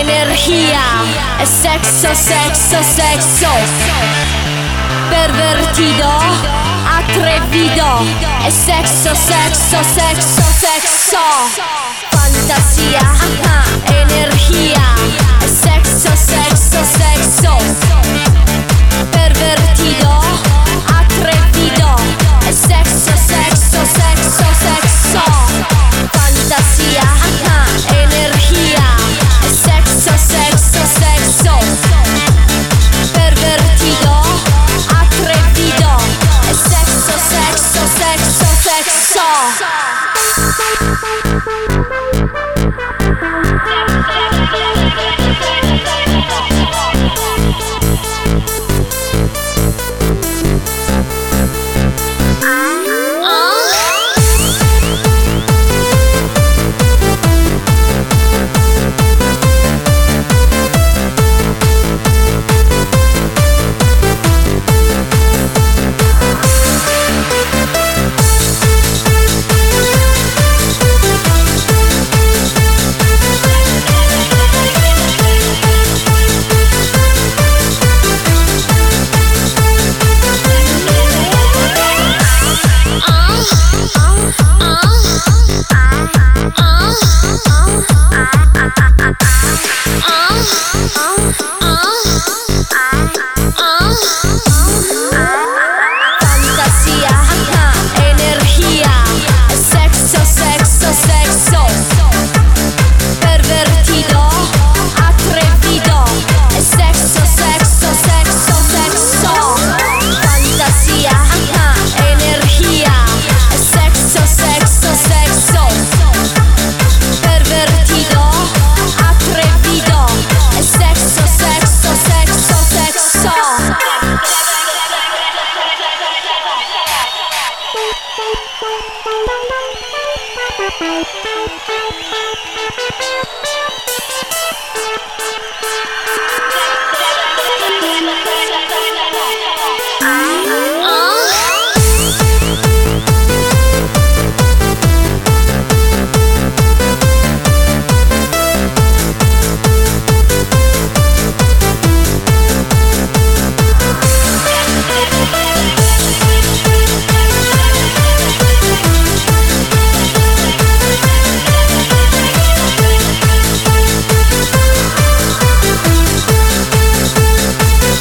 energia e sexo, sexo, sexo. Pervertido, atrevido e sexo, sexo, sexo, sexo. Bye.